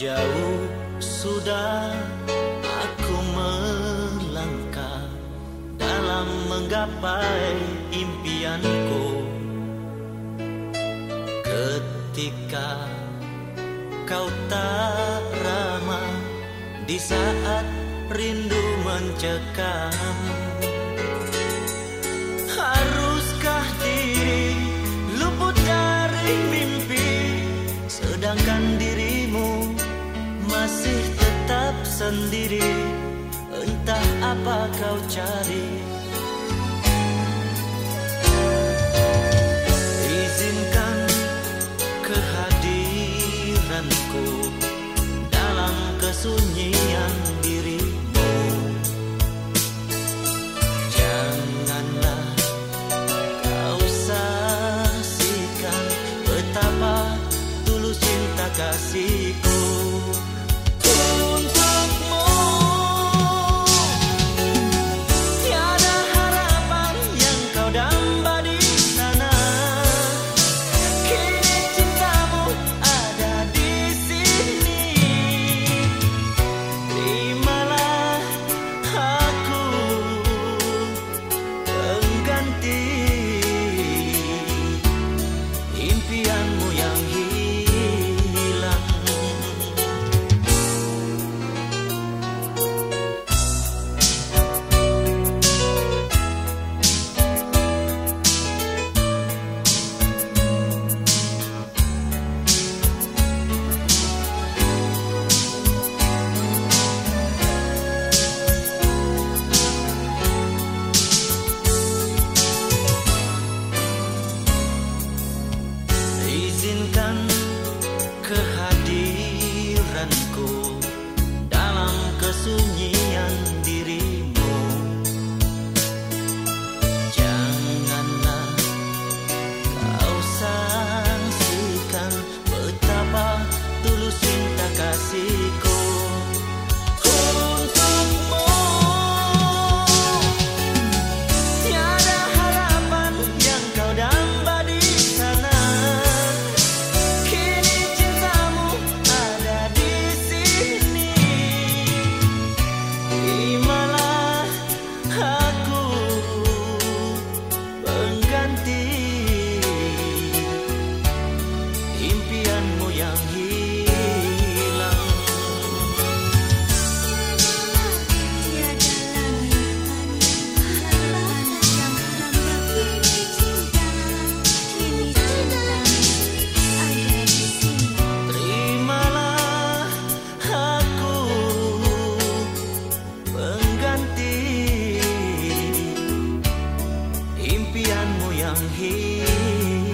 Jauh sudah aku melangkah dalam menggapai impianku. Ketika kau tak ramah di saat rindu mencekam sendiri. Entah apa kau cari and gold. impianmu yang hilang.